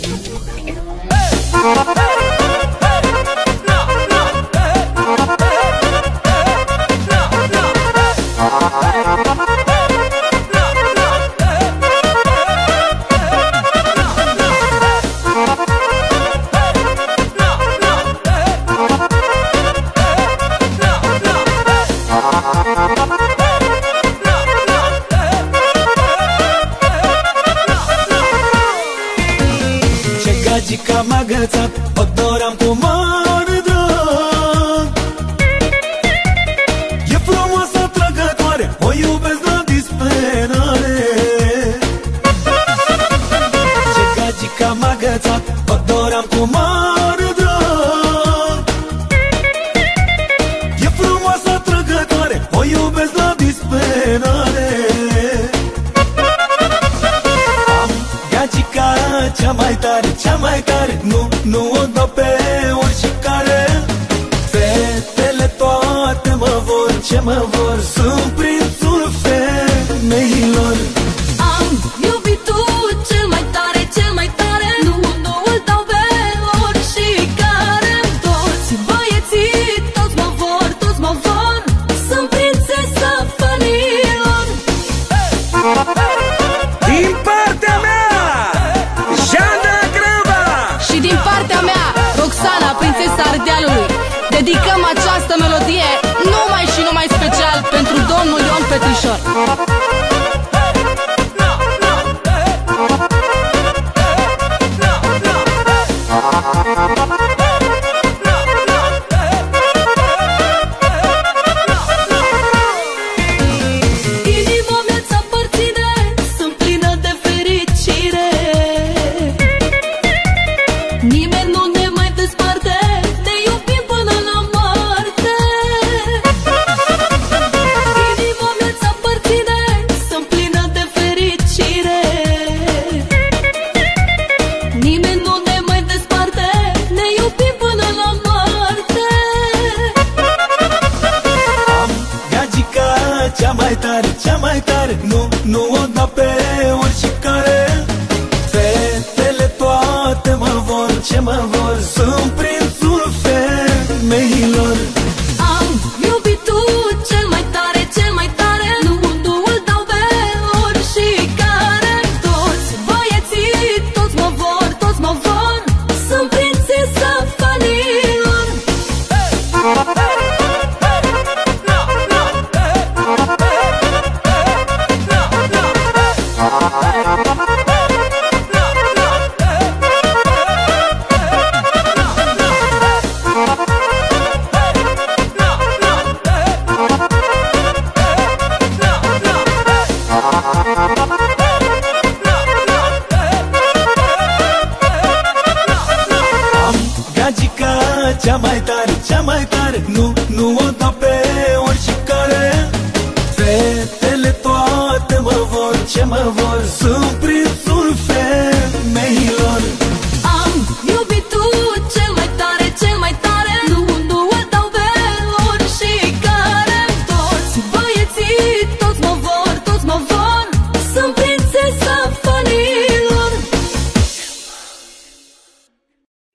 Gagica m-a gățat O doream cu mare drag. E frumoasă trăgătoare O iubesc la disperare. Ce gagica m-a gățat mă vor Sunt prințul femeilor. Am iubitul cel mai tare, cel mai tare Nu, nu îl dau pe oricare Toți băieții, toți mă vor, toți mă vor Sunt prințesa fanilor Din partea mea, Jana Grăba Și din partea mea, Roxana, prințesa Ardealului. Dedicăm această melodie numai și numai special pentru domnul mai tare Nu, nu o dau pe oricare Fetele toate mă vor, ce mă vor cea mai tare, cea mai tare. Nu, nu o dau pe oricare. Fetele toate mă vor, ce mă vor Sunt